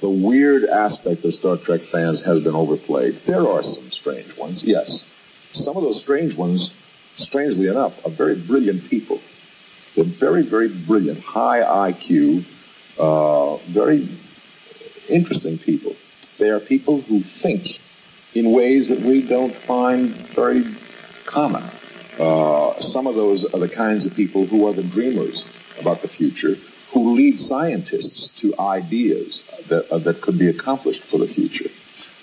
the weird aspect of Star Trek fans has been overplayed. There are some strange ones, yes. Some of those strange ones, strangely enough, are very brilliant people. They're very, very brilliant, high IQ, uh, very interesting people. They are people who think in ways that we don't find very common. Uh, some of those are the kinds of people who are the dreamers about the future, who lead scientists to ideas that, uh, that could be accomplished for the future.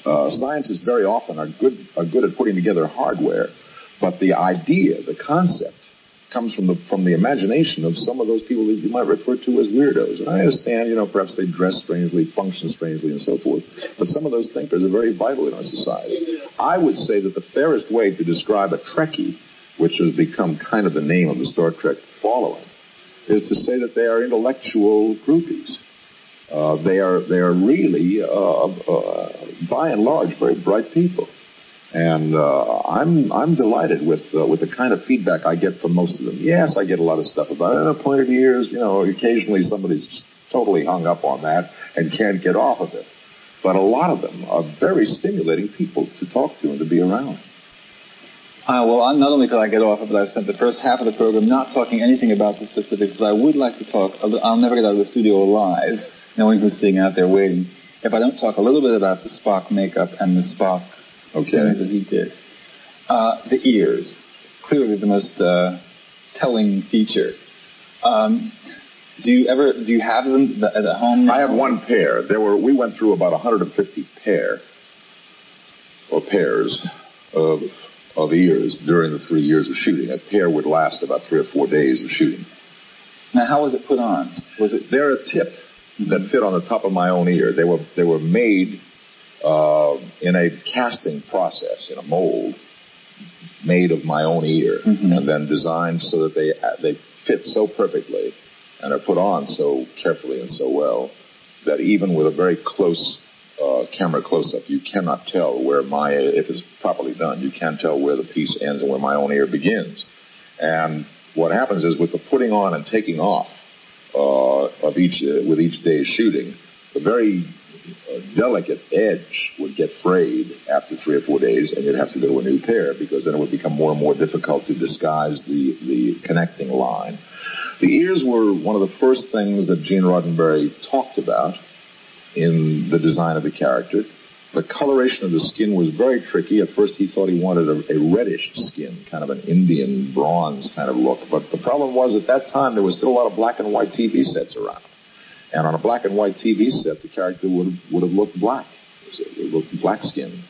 Uh, scientists very often are good, are good at putting together hardware, but the idea, the concept, comes from the from the imagination of some of those people that you might refer to as weirdos. And I understand, you know, perhaps they dress strangely, function strangely, and so forth. But some of those thinkers are very vital in our society. I would say that the fairest way to describe a Trekkie, which has become kind of the name of the Star Trek following, is to say that they are intellectual groupies. Uh, they are they are really, uh, uh, by and large, very bright people. And uh, I'm I'm delighted with uh, with the kind of feedback I get from most of them. Yes, I get a lot of stuff about it. Appointed years, you know, occasionally somebody's totally hung up on that and can't get off of it. But a lot of them are very stimulating people to talk to and to be around. Uh, well, I'm, not only could I get off it, but I've spent the first half of the program not talking anything about the specifics, but I would like to talk. I'll never get out of the studio alive, knowing who's sitting out there waiting, if I don't talk a little bit about the Spock makeup and the Spock Okay. That he did. Uh, the ears, clearly the most uh, telling feature. Um, do you ever do you have them at home? I have one pair. There were we went through about 150 pair or pairs of of ears during the three years of shooting. A pair would last about three or four days of shooting. Now, how was it put on? Was it? They're a tip that fit on the top of my own ear. They were they were made uh, in a casting process, in a mold made of my own ear, mm-hmm. and then designed so that they they fit so perfectly and are put on so carefully and so well that even with a very close uh, camera close-up, you cannot tell where my if it's properly done, you can't tell where the piece ends and where my own ear begins. And what happens is with the putting on and taking off uh, of each uh, with each day's shooting, the very a delicate edge would get frayed after three or four days, and you'd have to go to a new pair because then it would become more and more difficult to disguise the, the connecting line. The ears were one of the first things that Gene Roddenberry talked about in the design of the character. The coloration of the skin was very tricky. At first, he thought he wanted a, a reddish skin, kind of an Indian bronze kind of look. But the problem was at that time there was still a lot of black and white TV sets around. And on a black and white TV set, the character would have, would have looked black. It looked black skin.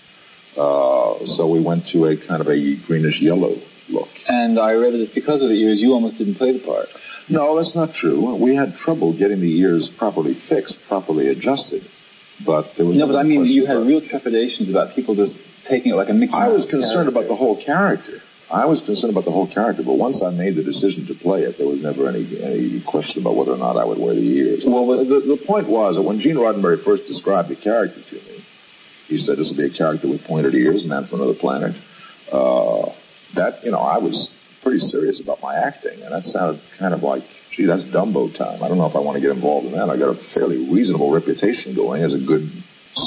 Uh, so we went to a kind of a greenish yellow look. And I read that it's because of the ears you almost didn't play the part. No, that's not true. We had trouble getting the ears properly fixed, properly adjusted. But there was no. But I mean, you had real trepidations about people just taking it like a Mickey. I was character. concerned about the whole character. I was concerned about the whole character, but once I made the decision to play it, there was never any any question about whether or not I would wear the ears. Well, the, the point was that when Gene Roddenberry first described the character to me, he said this will be a character with pointed ears, man from another planet. Uh, that you know, I was pretty serious about my acting, and that sounded kind of like, gee, that's Dumbo time. I don't know if I want to get involved in that. I got a fairly reasonable reputation going as a good,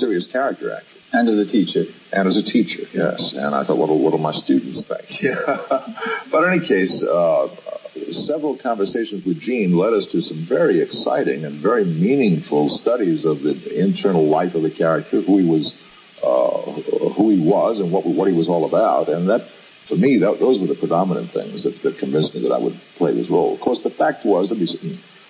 serious character actor. And as a teacher. And as a teacher, yes. And I thought, what will, what will my students think? But in any case, uh, several conversations with Gene led us to some very exciting and very meaningful studies of the internal life of the character, who he was, uh, who he was, and what what he was all about. And that, for me, that, those were the predominant things that, that convinced me that I would play this role. Of course, the fact was, to be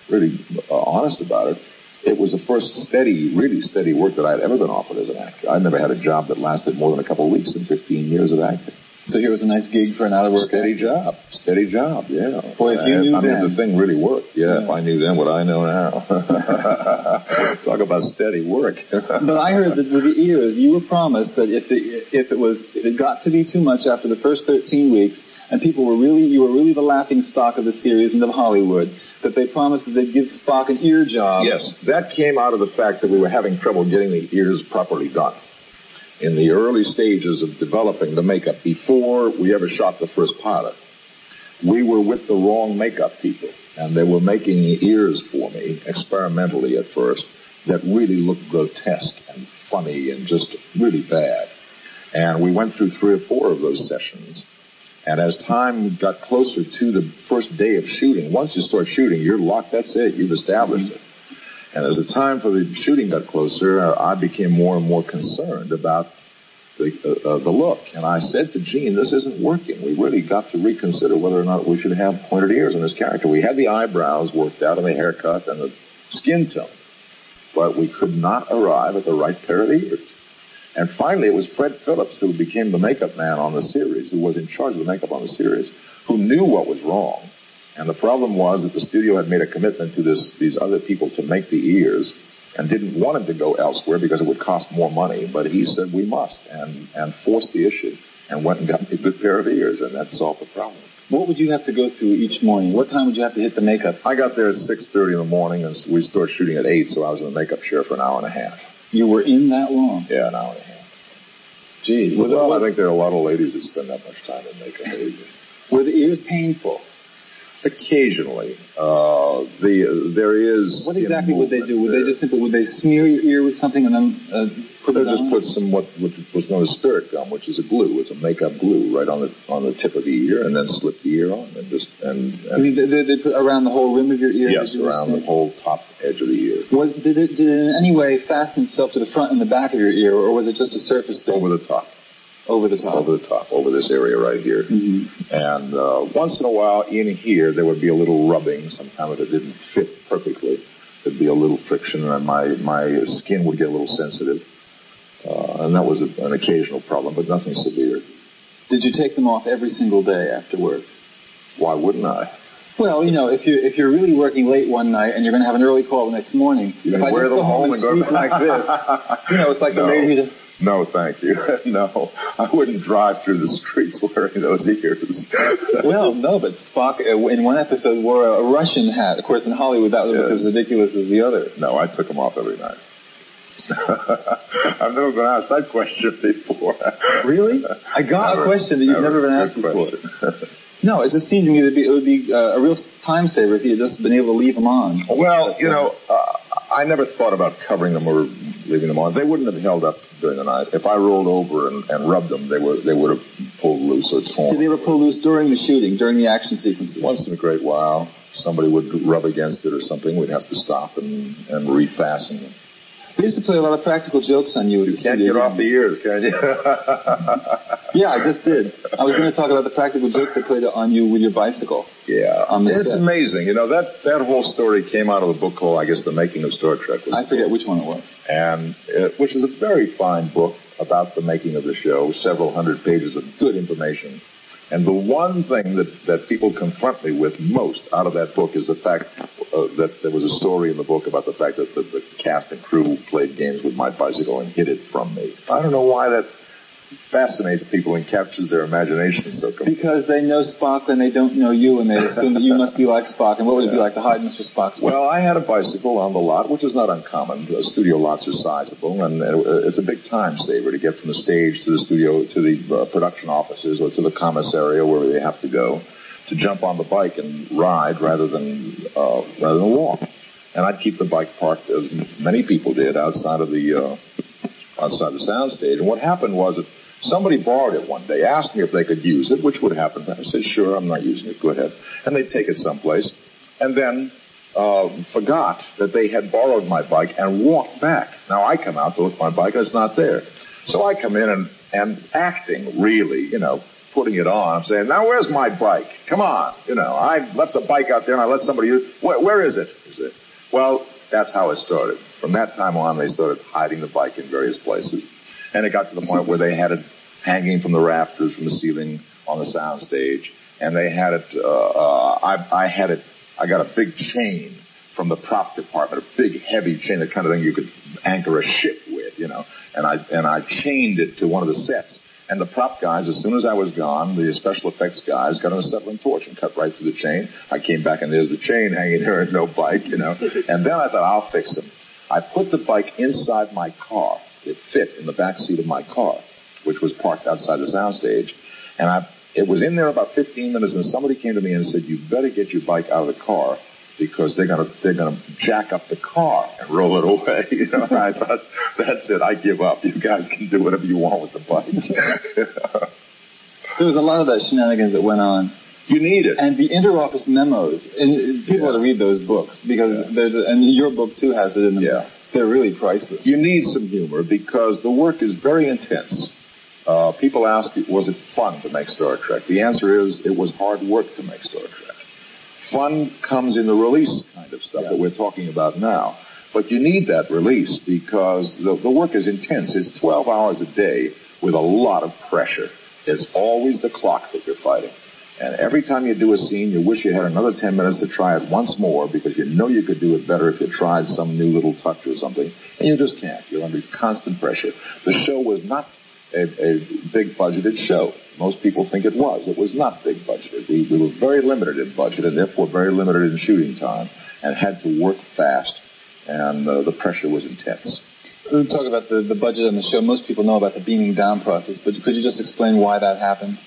really uh, honest about it, it was the first steady, really steady work that I had ever been offered as an actor. I'd never had a job that lasted more than a couple of weeks in 15 years of acting. So here was a nice gig for an out of work steady job, steady job. Yeah. Boy, if you knew I then. mean, the thing really worked. Yeah, yeah, if I knew then what I know now. Talk about steady work. but I heard that with the ears, you were promised that if it, if it was if it got to be too much after the first 13 weeks, and people were really, you were really the laughing stock of the series and of Hollywood, that they promised that they'd give Spock an ear job. Yes, that came out of the fact that we were having trouble getting the ears properly done. In the early stages of developing the makeup, before we ever shot the first pilot, we were with the wrong makeup people, and they were making ears for me experimentally at first that really looked grotesque and funny and just really bad. And we went through three or four of those sessions. And as time got closer to the first day of shooting, once you start shooting, you're locked. That's it. You've established it. And as the time for the shooting got closer, I became more and more concerned about the, uh, uh, the look. And I said to Gene, this isn't working. We really got to reconsider whether or not we should have pointed ears in this character. We had the eyebrows worked out and the haircut and the skin tone, but we could not arrive at the right pair of ears. And finally, it was Fred Phillips who became the makeup man on the series, who was in charge of the makeup on the series, who knew what was wrong. And the problem was that the studio had made a commitment to this, these other people to make the ears and didn't want him to go elsewhere because it would cost more money. But he said, we must, and, and forced the issue and went and got me a good pair of ears, and that solved the problem. What would you have to go through each morning? What time would you have to hit the makeup? I got there at 6.30 in the morning, and we started shooting at 8, so I was in the makeup chair for an hour and a half. You were in that long? Yeah, an hour and a half. Gee. Well, I think there are a lot of ladies that spend that much time in makeup. Were the ears painful? Occasionally, uh, the there is. What exactly would they do? Would they just simply would they smear your ear with something and then uh, put they just on? put some what, what was known as spirit gum, which is a glue. It's a makeup glue right on the on the tip of the ear, and then slip the ear on, and just and. and I mean, they, they put around the whole rim of your ear. yes, around the whole top edge of the ear. Was, did it did it in any way fasten itself to the front and the back of your ear, or was it just a surface thing? Over the top. Over the top. Over the top, over this area right here. Mm-hmm. And uh, once in a while, in here, there would be a little rubbing. Sometimes if it didn't fit perfectly, there'd be a little friction, and my my skin would get a little sensitive. Uh, and that was a, an occasional problem, but nothing severe. Did you take them off every single day after work? Why wouldn't I? Well, you know, if you if you're really working late one night and you're going to have an early call the next morning, You if I wear just them go home and and go sleep like this, you know, it's like No. the lady No, thank you. no, I wouldn't drive through the streets wearing those ears. Well, no, but Spock uh, in one episode wore a, Russian hat. Of course, in Hollywood that would look Yes. as ridiculous as the other. no, I took them off every night. I've never been asked that question before. Really? I got a question that you've never been asked before. No, it just seemed to me that it would be uh, a real time saver if you had just been able to leave them on. Well, you know, uh, I never thought about covering them or leaving them on. They wouldn't have held up during the night. If I rolled over and, and rubbed them, they would they would have pulled loose or torn. Did they ever pull loose during the shooting, during the action sequences? Once in a great while, somebody would rub against it or something. We'd have to stop and, and refasten We used to play a lot of practical jokes on you. You can't get off the ears, can you? Yeah, I just did. I was going to talk about the practical jokes they played on you with your bicycle. yeah, On the it's set. amazing. You know that that whole story came out of a book called, I guess, The Making of Star Trek. was I forget which one it was. and uh, which is a very fine book about the making of the show, several hundred pages of good information. And the one thing that, that people confront me with most out of that book is the fact uh, that there was a story in the book about the fact that the, the cast and crew played games with my bicycle and hid it from me. I don't know why that fascinates people and captures their imagination so completely. Because they know Spock and they don't know you, and they assume that you must be like Spock. And what would it be like to hide Mr. Spock's? Well, I had a bicycle on the lot, which is not uncommon. The studio lots are sizable, and it's a big time saver to get from the stage to the studio to the uh, production offices or to the commissariat where they have to go to jump on the bike and ride rather than uh, rather than walk. And I'd keep the bike parked, as many people did, outside of the uh, outside the sound stage. And what happened was that somebody borrowed it one day, asked me if they could use it, which would happen. I said, sure, I'm not using it. Go ahead. And they'd take it someplace. And then uh, forgot that they had borrowed my bike and walked back. Now I come out to look at my bike and it's not there. So I come in and, and acting really, you know, putting it on. I'm saying, now where's my bike? Come on. You know, I left the bike out there and I let somebody use Where, where is it? Is it? Well, that's how it started. From that time on, they started hiding the bike in various places. And it got to the point where they had it hanging from the rafters from the ceiling on the sound stage. And they had it, uh, uh, I, I had it, I got a big chain from the prop department, a big heavy chain, the kind of thing you could anchor a ship with, you know. And I, and I chained it to one of the sets. And the prop guys, as soon as I was gone, the special effects guys got an acetylene torch and cut right through the chain. I came back and there's the chain hanging there and no bike, you know. And then I thought, I'll fix them. I put the bike inside my car. It fit in the back seat of my car, which was parked outside the soundstage. And I, it was in there about 15 minutes, and somebody came to me and said, "You better get your bike out of the car because they're gonna they're gonna jack up the car and roll it away. You know, I thought that's it. I give up. You guys can do whatever you want with the bike. there was a lot of that shenanigans that went on. You need it. And the interoffice memos, and people yeah. ought to read those books because yeah. there's, a, and your book too has it in them. Yeah. They're really priceless. You need some humor because the work is very intense. Uh, people ask, was it fun to make Star Trek? The answer is, it was hard work to make Star Trek. Fun comes in the release kind of stuff yeah. that we're talking about now. But you need that release because the, the work is intense. It's 12 hours a day with a lot of pressure. It's always the clock that you're fighting. And every time you do a scene, you wish you had another 10 minutes to try it once more because you know you could do it better if you tried some new little touch or something. And you just can't. You're under constant pressure. The show was not a, a big budgeted show. Most people think it was. It was not big budgeted. We, we were very limited in budget and therefore very limited in shooting time and had to work fast. And uh, the pressure was intense. We talk about the, the budget on the show. Most people know about the beaming down process, but could you just explain why that happened?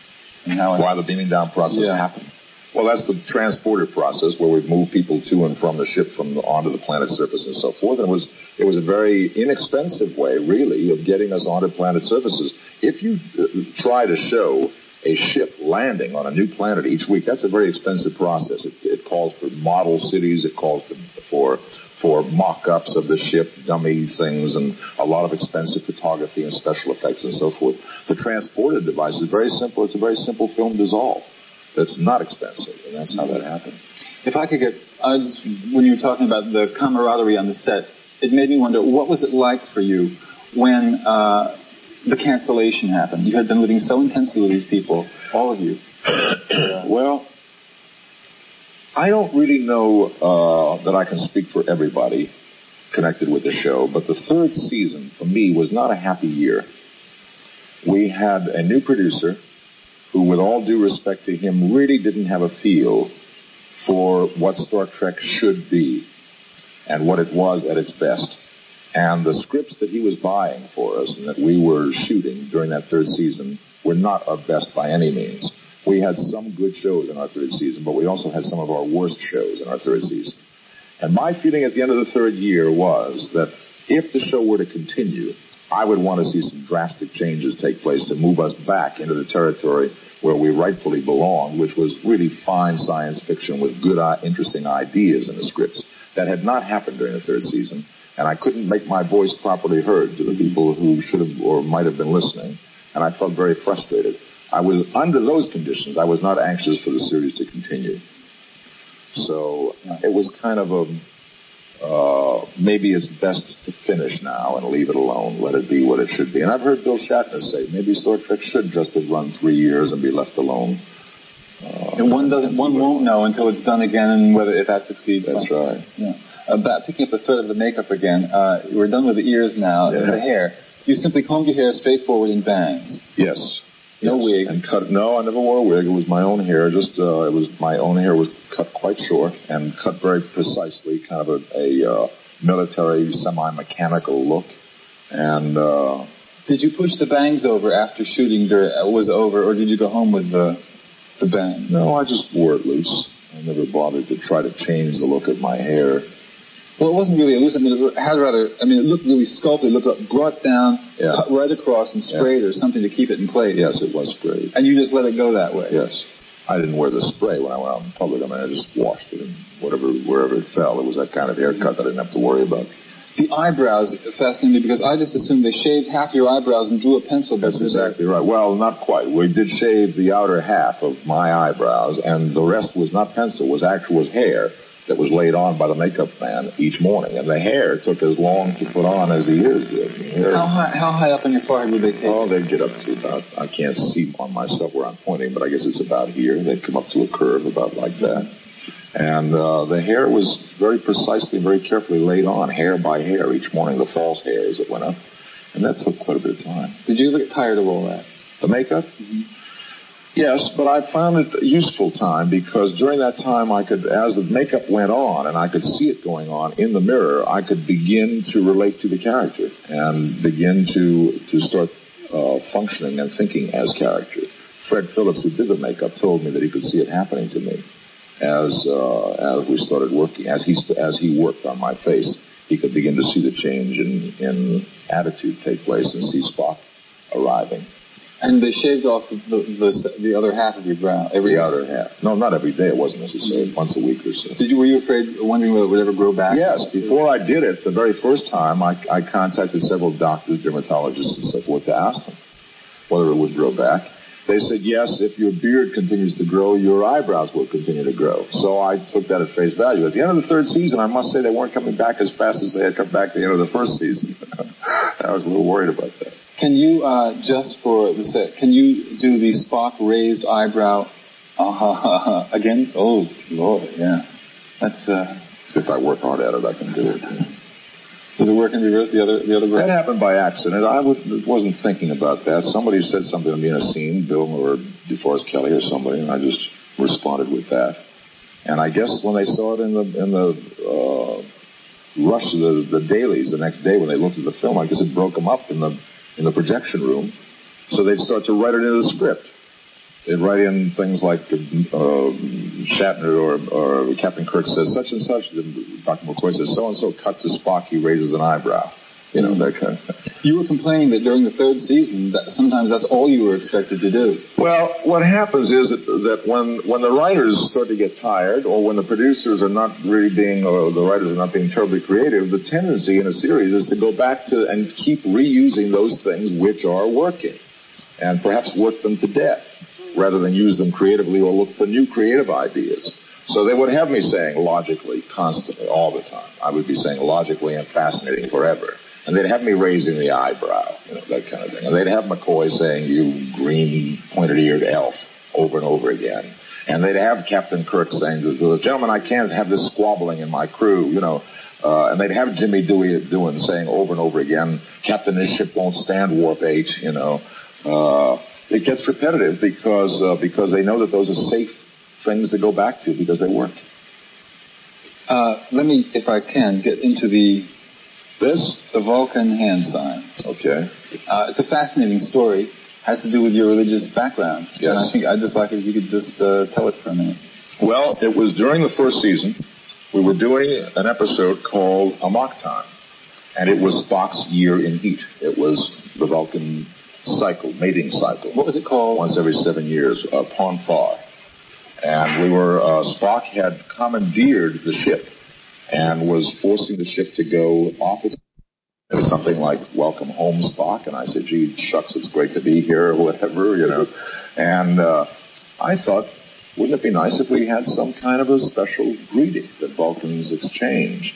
And how Why the beaming down process yeah. happened. Well, that's the transporter process where we move people to and from the ship from the, onto the planet's surface and so forth. And it was it was a very inexpensive way, really, of getting us onto planet surfaces. If you uh, try to show a ship landing on a new planet each week, that's a very expensive process. It, it calls for model cities, it calls for for, mock-ups of the ship, dummy things, and a lot of expensive photography and special effects and so forth. The transported device is very simple. It's a very simple film dissolve that's not expensive, and that's how that happened. If I could get, I was, when you were talking about the camaraderie on the set, it made me wonder what was it like for you when uh, the cancellation happened? You had been living so intensely with these people, all of you. well, I don't really know uh, that I can speak for everybody connected with the show, but the third season for me was not a happy year. We had a new producer who, with all due respect to him, really didn't have a feel for what Star Trek should be and what it was at its best. And the scripts that he was buying for us and that we were shooting during that third season were not our best by any means. We had some good shows in our third season, but we also had some of our worst shows in our third season. And my feeling at the end of the third year was that if the show were to continue, I would want to see some drastic changes take place to move us back into the territory where we rightfully belong, which was really fine science fiction with good, uh, interesting ideas in the scripts. That had not happened during the third season, and I couldn't make my voice properly heard to the people who should have or might have been listening, and I felt very frustrated. I was under those conditions. I was not anxious for the series to continue. So it was kind of a uh, maybe it's best to finish now and leave it alone, let it be what it should be. And I've heard Bill Shatner say maybe Star Trek should just have run three years and be left alone. Uh, and one doesn't, one won't know until it's done again, and whether if that succeeds. That's right. Yeah. About picking up the thread of the makeup again, uh, we're done with the ears now. Yeah. The hair. You simply combed your hair straightforward in bangs. Yes. No yes. wig. And cut. No, I never wore a wig. It was my own hair. Just uh, it was my own hair was cut quite short and cut very precisely, kind of a, a uh, military, semi-mechanical look. And uh, did you push the bangs over after shooting was over, or did you go home with the the bangs? No, I just wore it loose. I never bothered to try to change the look of my hair. Well, it wasn't really loose. I mean, it had rather. I mean, it looked really sculpted. It looked brought down, yeah. cut right across, and sprayed yeah. or something to keep it in place. Yes, it was sprayed. And you just let it go that way. Yes. I didn't wear the spray when I went out in public. I mean, I just washed it and whatever, wherever it fell. It was that kind of haircut that I didn't have to worry about. The eyebrows fascinated me because I just assumed they shaved half your eyebrows and drew a pencil. That's exactly right. Well, not quite. We did shave the outer half of my eyebrows, and the rest was not pencil. Was actual was hair that was laid on by the makeup man each morning, and the hair took as long to put on as the ears did. How high? How high up on your forehead would they take? Oh, they'd get up to about. I can't see on myself where I'm pointing, but I guess it's about here. They'd come up to a curve about like that, and uh, the hair was very precisely, very carefully laid on, hair by hair each morning. The false hairs that went up, and that took quite a bit of time. Did you ever get tired of all that? The makeup. Mm-hmm. Yes, but I found it a useful time because during that time I could, as the makeup went on and I could see it going on in the mirror, I could begin to relate to the character and begin to to start uh, functioning and thinking as character. Fred Phillips, who did the makeup, told me that he could see it happening to me, as uh, as we started working, as he as he worked on my face, he could begin to see the change in in attitude take place and see Spock arriving. And they shaved off the, the, the other half of your brow every the other half. No, not every day. It wasn't necessary. Mm-hmm. Once a week or so. Did you were you afraid, wondering whether it would ever grow back? Yes. Before I did it, the very first time, I, I contacted several doctors, dermatologists, and so forth to ask them whether it would grow back. They said yes. If your beard continues to grow, your eyebrows will continue to grow. So I took that at face value. At the end of the third season, I must say they weren't coming back as fast as they had come back at the end of the first season. I was a little worried about that. Can you, uh, just for the set, can you do the Spock raised eyebrow uh, again? Oh, Lord, yeah. That's, uh... If I work hard at it, I can do it. Does it work the other, the other? That happened by accident. I would, wasn't thinking about that. Somebody said something to me in a scene, Bill or DeForest Kelley or somebody, and I just responded with that. And I guess when they saw it in the, in the, uh, rush of the, the dailies the next day when they looked at the film, I guess it broke them up in the in the projection room. So they'd start to write it into the script. They'd write in things like uh, Shatner or, or Captain Kirk says such and such. Dr. McCoy says so and so cut to Spock. He raises an eyebrow. You know, that kind of thing. You were complaining that during the third season, that sometimes that's all you were expected to do. Well, what happens is that, that when, when the writers start to get tired, or when the producers are not really being, or the writers are not being terribly creative, the tendency in a series is to go back to and keep reusing those things which are working, and perhaps work them to death, rather than use them creatively or look for new creative ideas. So they would have me saying logically constantly, all the time. I would be saying logically and fascinating forever. And they'd have me raising the eyebrow, you know, that kind of thing. And they'd have McCoy saying, you green pointed-eared elf, over and over again. And they'd have Captain Kirk saying, to the gentlemen, I can't have this squabbling in my crew, you know. Uh, and they'd have Jimmy Doohan doing, saying over and over again, Captain, this ship won't stand warp 8, you know. Uh, it gets repetitive because, uh, because they know that those are safe things to go back to because they work. Uh, let me, if I can, get into the this? The Vulcan hand sign. Okay. Uh, it's a fascinating story. Has to do with your religious background. Yes. And I think I'd just like if you could just uh, tell it for a minute. Well, it was during the first season. We were doing an episode called Amok Time, and it was Spock's year in heat. It was the Vulcan cycle, mating cycle. What was it called? Once every seven years, uh, Pon farr. And we were, uh, Spock had commandeered the ship and was forcing the ship to go off its it was something like "Welcome home, Spock," and I said, "Gee, shucks, it's great to be here," or whatever, you know. And uh, I thought, wouldn't it be nice if we had some kind of a special greeting that Vulcans exchange?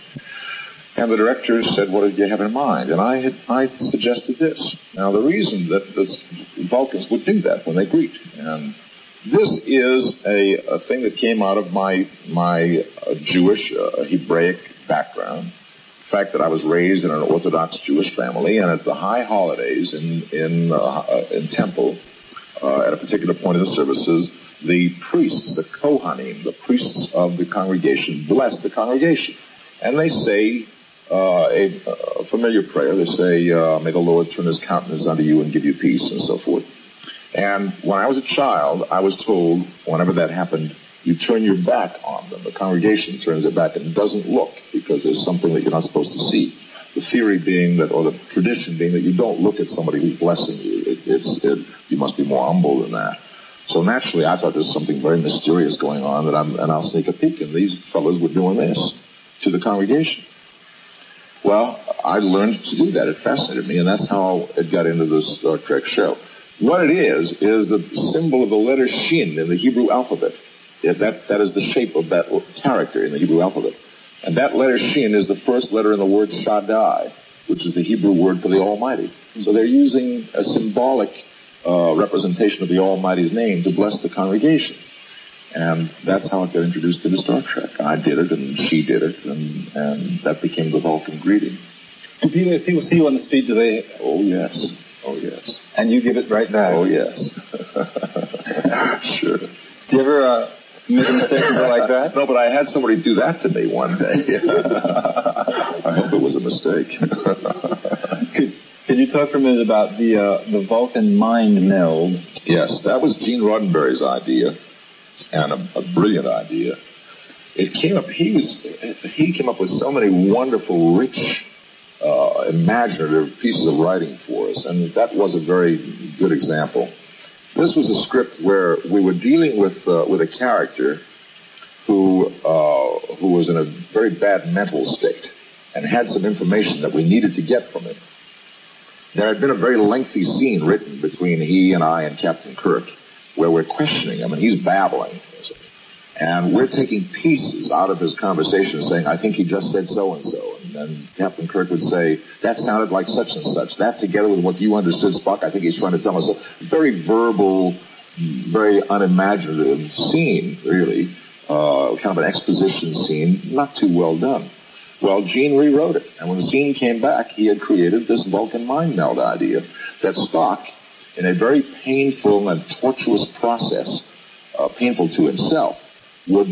And the director said, "What did you have in mind?" And I had I suggested this. Now, the reason that the Vulcans would do that when they greet, and this is a, a thing that came out of my my uh, Jewish uh, Hebraic background. The fact that I was raised in an Orthodox Jewish family, and at the high holidays in in uh, uh in temple, uh, at a particular point of the services, the priests, the Kohanim, the priests of the congregation, bless the congregation, and they say uh, a, a, familiar prayer. They say, uh, May the Lord turn his countenance unto you and give you peace, and so forth. And when I was a child, I was told whenever that happened, you turn your back on them. The congregation turns their back and doesn't look because there's something that you're not supposed to see. The theory being that, or the tradition being that you don't look at somebody who's blessing you. It, it's, it, you must be more humble than that. So naturally, I thought there's something very mysterious going on that I'm, and I'll sneak a peek. And these fellows were doing this to the congregation. Well, I learned to do that. It fascinated me, and that's how it got into the Star Trek show. What it is, is a symbol of the letter Shin in the Hebrew alphabet. That, that is the shape of that character in the Hebrew alphabet. And that letter Shin is the first letter in the word Shaddai, which is the Hebrew word for the Almighty. So they're using a symbolic uh, representation of the Almighty's name to bless the congregation. And that's how it got introduced into Star Trek. I did it, and she did it, and, and that became the Vulcan greeting. Do people, people see you on the street, do they? Oh, yes. Oh, yes. And you give it right back. Oh, yes. sure. Do you ever uh, make a mistake like that? No, but I had somebody do that to me one day. I hope it was a mistake. could, could you talk for a minute about the uh, the Vulcan mind meld? Yes, that was Gene Roddenberry's idea, and a, a brilliant idea. it came up. He was he came up with so many wonderful, rich, uh, imaginative pieces of writing for us, and that was a very good example. This was a script where we were dealing with uh, with a character who uh, who was in a very bad mental state and had some information that we needed to get from him. There had been a very lengthy scene written between he and I and Captain Kirk where we're questioning him and he's babbling. And we're taking pieces out of his conversation saying, I think he just said so and so. And then Captain Kirk would say, that sounded like such and such. That together with what you understood, Spock, I think he's trying to tell us. A very verbal, very unimaginative scene, really. Uh, kind of an exposition scene, not too well done. Well, Gene rewrote it. And when the scene came back, he had created this Vulcan mind meld idea that Spock, in a very painful and tortuous process, uh, painful to himself, would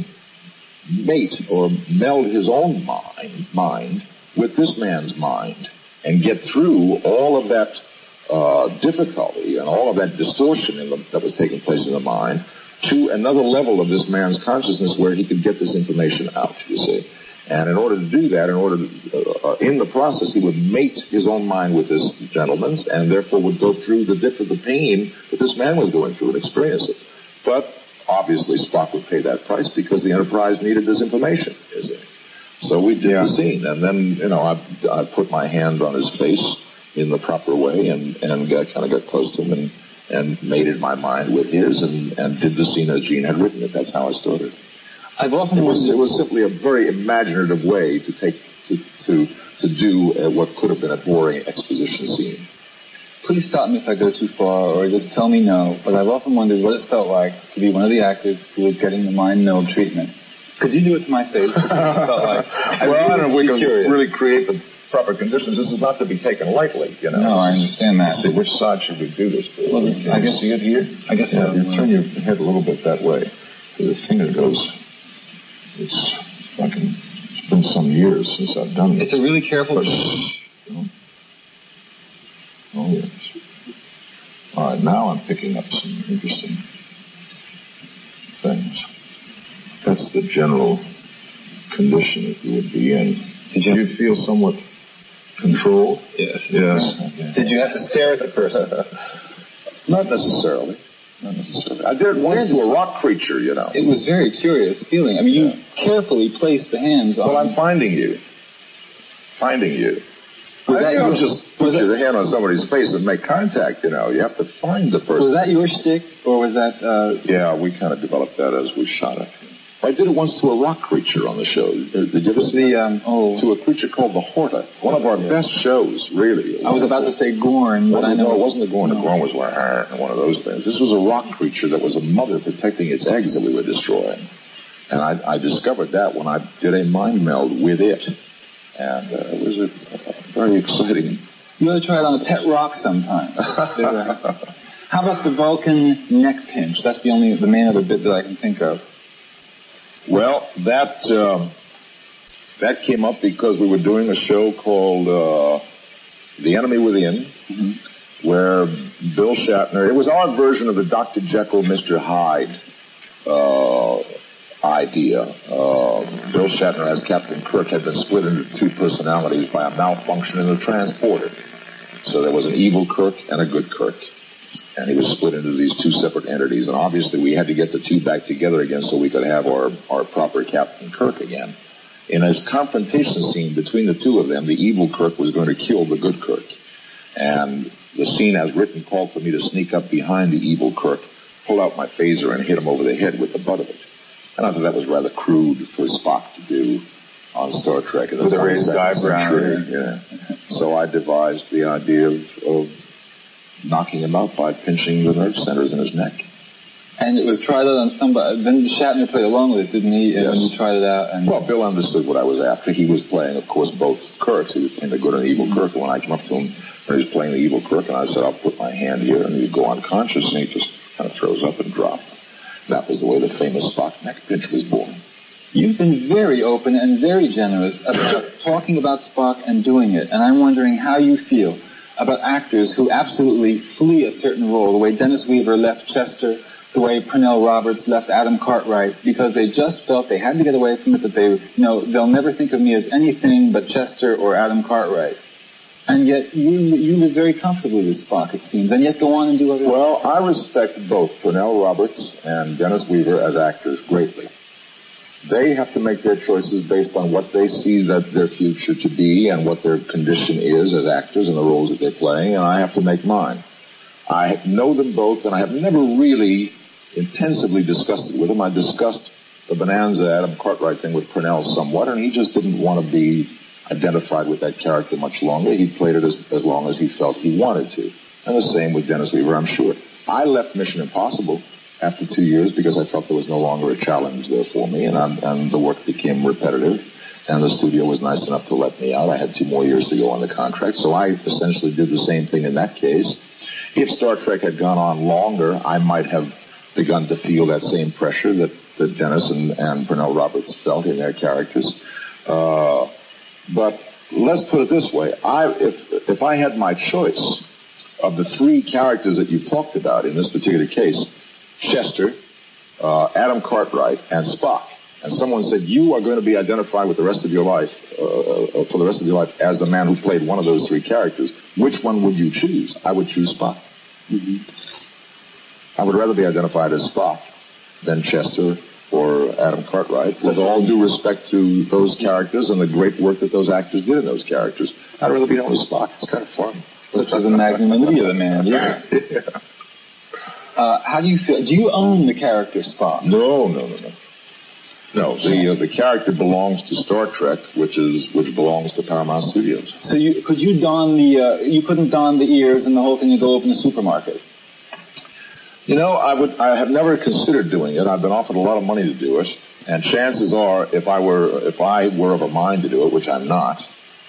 mate or meld his own mind, mind with this man's mind and get through all of that uh, difficulty and all of that distortion the, that was taking place in the mind to another level of this man's consciousness where he could get this information out, you see. And in order to do that, in order to, uh, in the process, he would mate his own mind with this gentleman's and therefore would go through the depth of the pain that this man was going through and experience it. But obviously Spock would pay that price because the Enterprise needed this information, is it? So we did yeah. the scene, and then you know I, I put my hand on his face in the proper way, and and got, kind of got close to him and and mated my mind with his, and and did the scene as Gene had written it. That's how I started. I've often it was, it was simply a very imaginative way to take to to to do uh, what could have been a boring exposition scene. Please stop me if I go too far, or just tell me no. But I've often wondered what it felt like to be one of the actors who was getting the mind meld treatment. Could you do it to my face? like? I well, I don't know if we can curious. really create the proper conditions. This is not to be taken lightly, you know. No, I understand that. See, which side should we do this? To? Well, I guess see it here. I guess yeah, so. You turn your head a little bit that way. The finger goes. It's like it's been some years since I've done this. It's a really careful. But, you know, Oh, yes. All right, now I'm picking up some interesting things. That's the general condition that you would be in. Did you, you feel somewhat controlled? Yes. Yes. Okay. Did you have to stare at the person? Not necessarily. Not necessarily. I did it once to a rock creature, you know. It was very curious feeling. I mean, you yeah. carefully placed the hands on. Well, I'm finding you. Finding you. Was that you don't just put your hand on somebody's face and make contact. You know, you have to find the person. Was that your stick, or was that? Uh... Yeah, we kind of developed that as we shot it. I did it once to a rock creature on the show. Did you ever see um, oh. to a creature called the Horta? One of our yeah. best shows, really. I was about to say Gorn, but I know no, it wasn't the Gorn. No. The Gorn was like one of those things. This was a rock creature that was a mother protecting its eggs that we were destroying, and I, I discovered that when I did a mind meld with it and uh, it was a, a very exciting. You ought to try it on a pet rock sometime. How about the Vulcan neck pinch? That's the only the main other bit that I can think of. Well, that um, that came up because we were doing a show called uh, The Enemy Within, mm-hmm. where Bill Shatner. It was our version of the Dr. Jekyll, Mr. Hyde uh, idea. Uh, Bill Shatner as Captain Kirk had been split into two personalities by a malfunction in the transporter. So there was an evil Kirk and a good Kirk. And he was split into these two separate entities. And obviously we had to get the two back together again so we could have our, our proper Captain Kirk again. In his confrontation scene between the two of them, the evil Kirk was going to kill the good Kirk. And the scene as written called for me to sneak up behind the evil Kirk, pull out my phaser and hit him over the head with the butt of it. And I thought that was rather crude for Spock to do on Star Trek in the 22nd century. Yeah. so I devised the idea of, of knocking him out by pinching the nerve centers in his neck. And it was tried out on somebody. Then Shatner played along with it, didn't he? Yes. When you tried it out. And... Well, Bill understood what I was after. He was playing, of course, both Kirks. He was playing the good and the evil Kirk. And when I came up to him, when he was playing the evil Kirk, and I said, "I'll put my hand here," and he'd go unconscious, and he just kind of throws up and drops. That was the way the famous Spock neck pinch was born. You've been very open and very generous about talking about Spock and doing it, and I'm wondering how you feel about actors who absolutely flee a certain role, the way Dennis Weaver left Chester the way Pernell Roberts left Adam Cartwright because they just felt they had to get away from it, that they, you know, they'll never think of me as anything but Chester or Adam Cartwright. And yet you you live very comfortably with Spock, it seems, and yet go on and do other Well, I respect both Pernell Roberts and Dennis Weaver as actors greatly. They have to make their choices based on what they see that their future to be and what their condition is as actors and the roles that they play, and I have to make mine. I know them both, and I have never really intensively discussed it with them. I discussed the Bonanza Adam Cartwright thing with Pernell somewhat, and he just didn't want to be identified with that character much longer. He played it as, as long as he felt he wanted to. And the same with Dennis Weaver, I'm sure. I left Mission Impossible after two years because I felt there was no longer a challenge there for me, and, and the work became repetitive. And the studio was nice enough to let me out. I had two more years to go on the contract, so I essentially did the same thing in that case. If Star Trek had gone on longer, I might have begun to feel that same pressure that, that Dennis and, and Roberts felt in their characters. Uh, but let's put it this way: I, if if I had my choice of the three characters that you've talked about in this particular case, Chester, uh, Adam Cartwright, and Spock, and someone said you are going to be identified with the rest of your life, uh, uh, for the rest of your life, as the man who played one of those three characters, which one would you choose? I would choose Spock. Mm-hmm. I would rather be identified as Spock than Chester or Adam Cartwright. With all due respect to those characters and the great work that those actors did in those characters, I'd rather be known as Spock. It's kind of fun. Such as the magnanimity of the man, yeah. yeah. Uh, how do you feel? Do you own the character Spock? No, no, no, no. No, the uh, the character belongs to Star Trek, which is which belongs to Paramount Studios. So you could you don the uh, you couldn't don the ears and the whole thing and go open a supermarket. You know, I would I have never considered doing it. I've been offered a lot of money to do it, and chances are, if I were if I were of a mind to do it, which I'm not,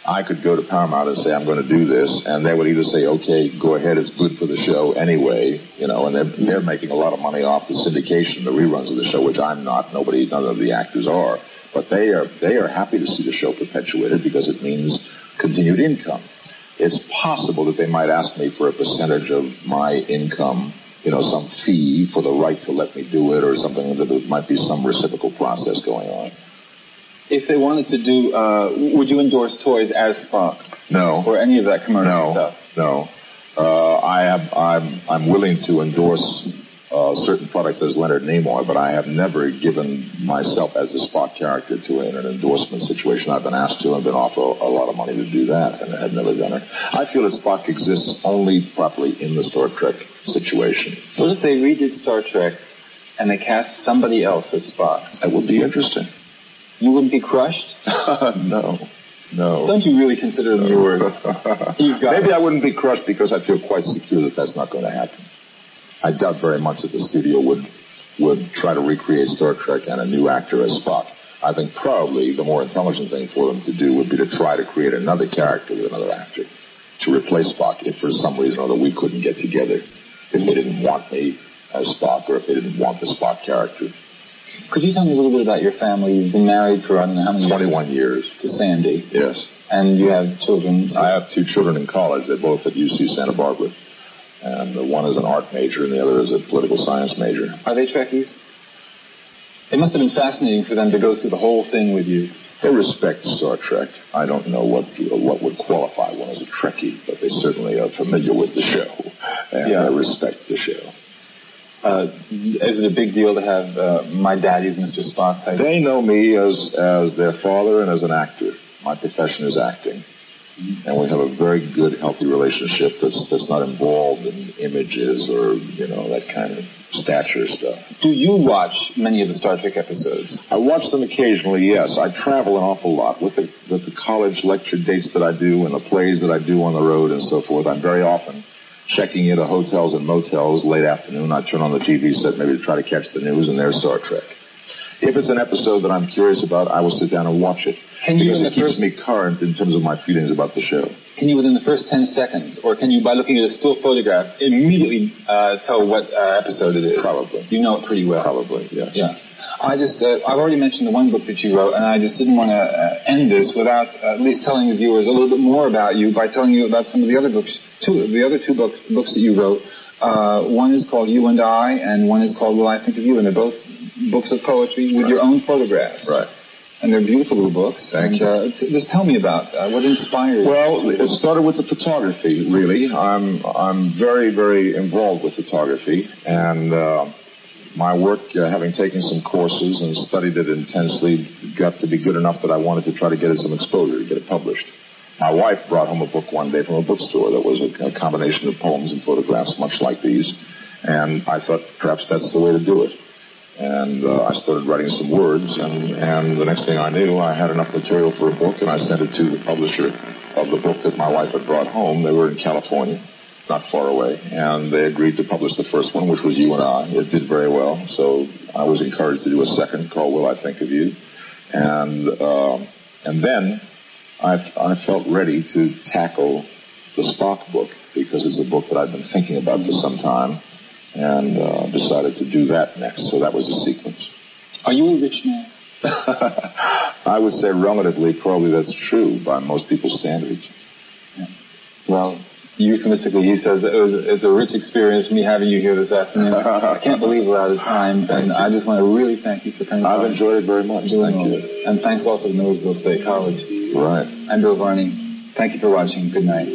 I could go to Paramount and say I'm going to do this, and they would either say, "Okay, go ahead, it's good for the show anyway," you know, and they're they're making a lot of money off the syndication, the reruns of the show, which I'm not. Nobody, none of the actors are, but they are they are happy to see the show perpetuated because it means continued income. It's possible that they might ask me for a percentage of my income, you know, some fee for the right to let me do it, or something that there might be some reciprocal process going on if they wanted to do, uh, would you endorse toys as Spock? No. Or any of that commercial no, stuff? No. Uh, I have, I'm, I'm willing to endorse uh, certain products as Leonard Nimoy, but I have never given myself as a Spock character to in an endorsement situation. I've been asked to and been offered a lot of money to do that, and I have never done it. I feel that Spock exists only properly in the Star Trek situation. What if they redid Star Trek and they cast somebody else as Spock? That would be interesting. You wouldn't be crushed? no. No. Don't you really consider them yours? Maybe I wouldn't be crushed because I feel quite secure that that's not going to happen. I doubt very much that the studio would would try to recreate Star Trek and a new actor as Spock. I think probably the more intelligent thing for them to do would be to try to create another character with another actor to replace Spock if for some reason or other we couldn't get together. If they didn't want me as Spock or if they didn't want the Spock character. Could you tell me a little bit about your family? You've been married for I don't know how many years? 21 years. To Sandy. Yes. And you have children? I have two children in college. They're both at UC Santa Barbara. And the one is an art major and the other is a political science major. Are they Trekkies? It must have been fascinating for them to go through the whole thing with you. They respect Star Trek. I don't know what what would qualify one as a Trekkie, but they certainly are familiar with the show and yeah. they respect the show. Uh, is it a big deal to have uh, my daddy's Mr. Spock type? They know me as as their father and as an actor. My profession is acting, mm-hmm. and we have a very good, healthy relationship that's that's not involved in images or you know that kind of stature stuff. Do you watch many of the Star Trek episodes? I watch them occasionally. Yes, I travel an awful lot with the with the college lecture dates that I do and the plays that I do on the road and so forth. I'm very often checking into hotels and motels late afternoon. I turn on the TV set maybe to try to catch the news, and there's Star Trek. If it's an episode that I'm curious about, I will sit down and watch it. Can you because it keeps first... me current in terms of my feelings about the show. Can you, within the first 10 seconds, or can you, by looking at a still photograph, immediately uh, tell what uh, episode it is? Probably. You know it pretty well. Probably, yes. Yeah. I just, uh, I've already mentioned the one book that you wrote, and I just didn't want to uh, end this without at least telling the viewers a little bit more about you by telling you about some of the other books, two, the other two books, books that you wrote. Uh, one is called You and I, and one is called Will I Think of You, and they're both books of poetry with Right. your own photographs. Right. And they're beautiful little books. Thank and, you. Uh, t- just tell me about uh, what inspired. Well, it started with the photography. Really, I'm I'm very very involved with photography, and uh, my work, uh, having taken some courses and studied it intensely, got to be good enough that I wanted to try to get it some exposure, to get it published. My wife brought home a book one day from a bookstore that was a, a combination of poems and photographs, much like these, and I thought perhaps that's the way to do it. And uh, I started writing some words, and, and the next thing I knew, I had enough material for a book, and I sent it to the publisher of the book that my wife had brought home. They were in California, not far away, and they agreed to publish the first one, which was You and I. It did very well, so I was encouraged to do a second called Will I Think of You, and uh, and then I, I felt ready to tackle the Spock book because it's a book that I've been thinking about for some time and uh, decided to do that next. So that was the sequence. Are you a rich man? I would say relatively, probably that's true by most people's standards. Well, euphemistically, he says that it was, it's a rich experience me having you here this afternoon. I can't believe we're out of time, and you. I just want to really thank you for coming. I've by. enjoyed it very much. Thank you. this. And thanks also to Millersville State College. Right. I'm Bill Varney. Thank you for watching. Good night.